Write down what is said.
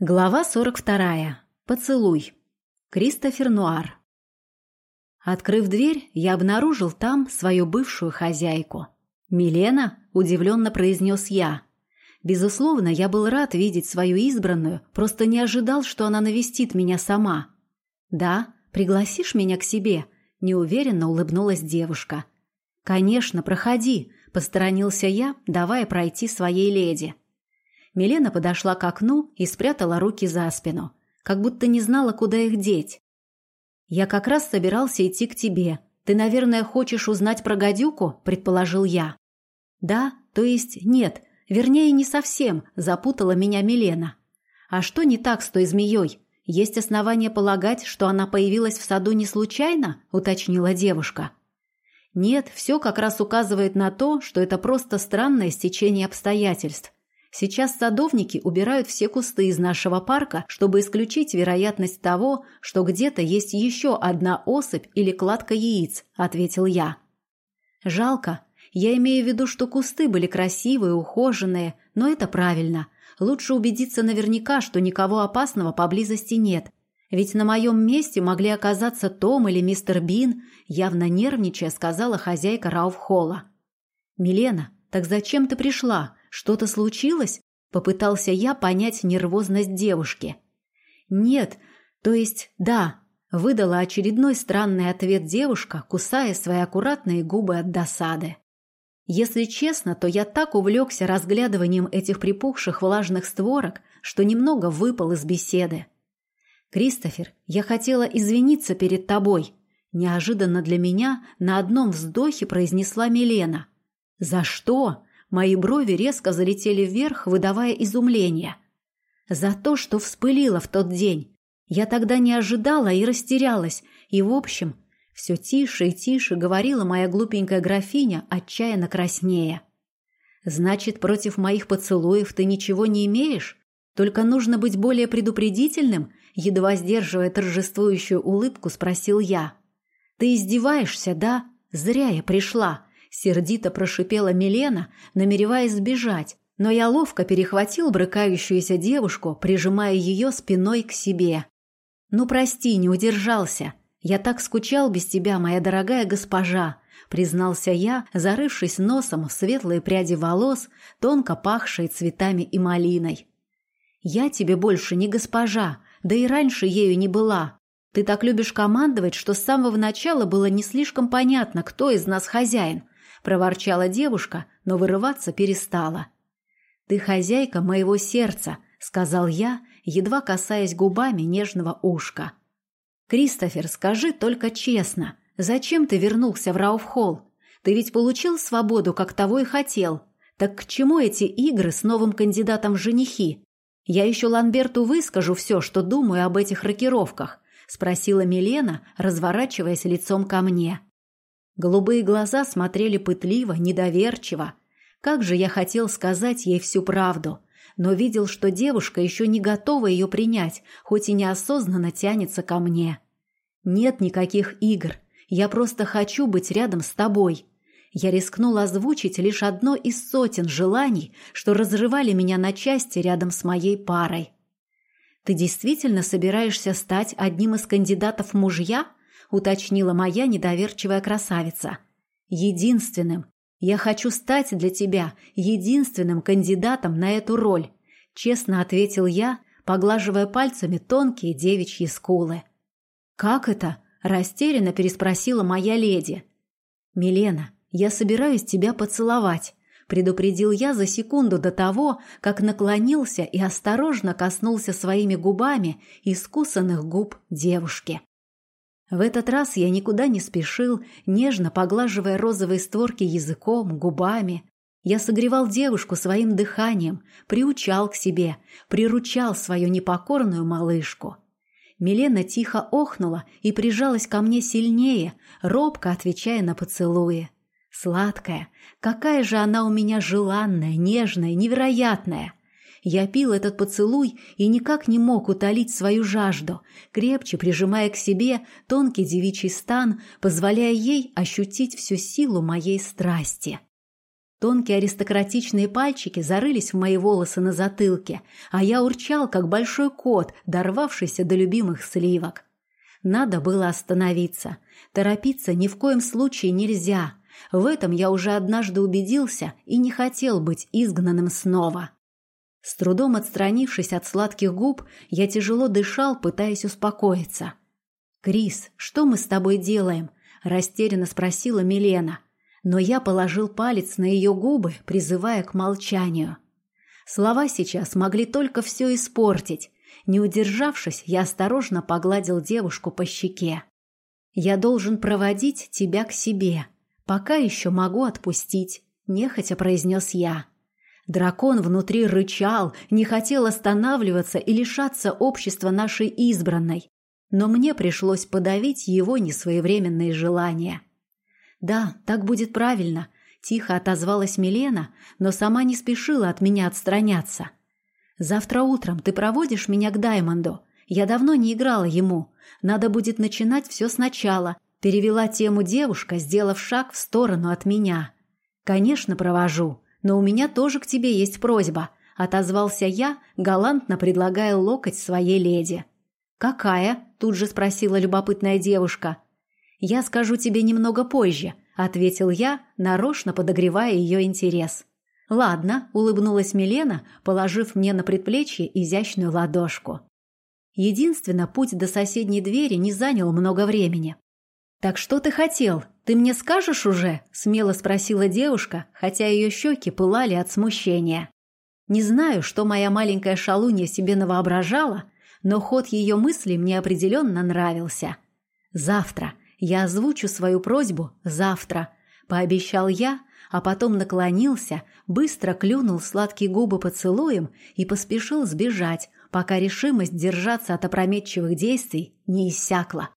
Глава 42. Поцелуй. Кристофер Нуар. Открыв дверь, я обнаружил там свою бывшую хозяйку. «Милена?» – удивленно произнес я. Безусловно, я был рад видеть свою избранную, просто не ожидал, что она навестит меня сама. «Да, пригласишь меня к себе?» – неуверенно улыбнулась девушка. «Конечно, проходи», – посторонился я, давая пройти своей леди. Милена подошла к окну и спрятала руки за спину, как будто не знала, куда их деть. «Я как раз собирался идти к тебе. Ты, наверное, хочешь узнать про гадюку?» – предположил я. «Да, то есть нет, вернее, не совсем», – запутала меня Милена. «А что не так с той змеей? Есть основания полагать, что она появилась в саду не случайно?» – уточнила девушка. «Нет, все как раз указывает на то, что это просто странное стечение обстоятельств. Сейчас садовники убирают все кусты из нашего парка, чтобы исключить вероятность того, что где-то есть еще одна особь или кладка яиц, ответил я. Жалко. Я имею в виду, что кусты были красивые, ухоженные, но это правильно. Лучше убедиться наверняка, что никого опасного поблизости нет. Ведь на моем месте могли оказаться Том или мистер Бин, явно нервничая, сказала хозяйка Рауфхолла. «Милена, так зачем ты пришла? Что-то случилось? Попытался я понять нервозность девушки. Нет, то есть да, выдала очередной странный ответ девушка, кусая свои аккуратные губы от досады. Если честно, то я так увлекся разглядыванием этих припухших влажных створок, что немного выпал из беседы. «Кристофер, я хотела извиниться перед тобой», – неожиданно для меня на одном вздохе произнесла Милена. «За что?» Мои брови резко залетели вверх, выдавая изумление. За то, что вспылила в тот день. Я тогда не ожидала и растерялась, и, в общем, все тише и тише говорила моя глупенькая графиня, отчаянно краснея. «Значит, против моих поцелуев ты ничего не имеешь? Только нужно быть более предупредительным?» Едва сдерживая торжествующую улыбку, спросил я. «Ты издеваешься, да? Зря я пришла. Сердито прошипела Милена, намереваясь сбежать, но я ловко перехватил брыкающуюся девушку, прижимая ее спиной к себе. «Ну, прости, не удержался. Я так скучал без тебя, моя дорогая госпожа», признался я, зарывшись носом в светлые пряди волос, тонко пахшие цветами и малиной. «Я тебе больше не госпожа, да и раньше ею не была. Ты так любишь командовать, что с самого начала было не слишком понятно, кто из нас хозяин, – проворчала девушка, но вырываться перестала. «Ты хозяйка моего сердца», – сказал я, едва касаясь губами нежного ушка. «Кристофер, скажи только честно, зачем ты вернулся в Рауфхолл? Ты ведь получил свободу, как того и хотел. Так к чему эти игры с новым кандидатом в женихи? Я еще Ланберту выскажу все, что думаю об этих рокировках», – спросила Милена, разворачиваясь лицом ко мне. Голубые глаза смотрели пытливо, недоверчиво. Как же я хотел сказать ей всю правду, но видел, что девушка еще не готова ее принять, хоть и неосознанно тянется ко мне. Нет никаких игр. Я просто хочу быть рядом с тобой. Я рискнул озвучить лишь одно из сотен желаний, что разрывали меня на части рядом с моей парой. Ты действительно собираешься стать одним из кандидатов мужья? Уточнила моя недоверчивая красавица. Единственным. Я хочу стать для тебя единственным кандидатом на эту роль, честно ответил я, поглаживая пальцами тонкие девичьи скулы. Как это? растерянно переспросила моя леди. Милена, я собираюсь тебя поцеловать, предупредил я за секунду до того, как наклонился и осторожно коснулся своими губами искусанных губ девушки. В этот раз я никуда не спешил, нежно поглаживая розовые створки языком, губами. Я согревал девушку своим дыханием, приучал к себе, приручал свою непокорную малышку. Милена тихо охнула и прижалась ко мне сильнее, робко отвечая на поцелуи. Сладкая, какая же она у меня желанная, нежная, невероятная. Я пил этот поцелуй и никак не мог утолить свою жажду, крепче прижимая к себе тонкий девичий стан, позволяя ей ощутить всю силу моей страсти. Тонкие аристократичные пальчики зарылись в мои волосы на затылке, а я урчал, как большой кот, дорвавшийся до любимых сливок. Надо было остановиться. Торопиться ни в коем случае нельзя. В этом я уже однажды убедился и не хотел быть изгнанным снова. С трудом отстранившись от сладких губ, я тяжело дышал, пытаясь успокоиться. «Крис, что мы с тобой делаем?» – растерянно спросила Милена но я положил палец на ее губы, призывая к молчанию. Слова сейчас могли только все испортить. Не удержавшись, я осторожно погладил девушку по щеке. «Я должен проводить тебя к себе. Пока еще могу отпустить», – нехотя произнес я. Дракон внутри рычал, не хотел останавливаться и лишаться общества нашей избранной. Но мне пришлось подавить его несвоевременные желания. «Да, так будет правильно», – тихо отозвалась Милена, но сама не спешила от меня отстраняться. «Завтра утром ты проводишь меня к Даймонду. Я давно не играла ему. Надо будет начинать все сначала», – перевела тему девушка, сделав шаг в сторону от меня. «Конечно, провожу, но у меня тоже к тебе есть просьба», – отозвался я, галантно предлагая локоть своей леди. «Какая?» – тут же спросила любопытная девушка – «Я скажу тебе немного позже», — ответил я, нарочно подогревая ее интерес. «Ладно», — улыбнулась Милена, положив мне на предплечье изящную ладошку. Единственно, путь до соседней двери не занял много времени. «Так что ты хотел? Ты мне скажешь уже?» – смело спросила девушка, хотя ее щеки пылали от смущения. Не знаю, что моя маленькая шалунья себе навоображала, но ход ее мыслей мне определенно нравился. «Завтра. Я озвучу свою просьбу завтра, пообещал я, а потом наклонился, быстро клюнул сладкие губы поцелуем и поспешил сбежать, пока решимость держаться от опрометчивых действий не иссякла.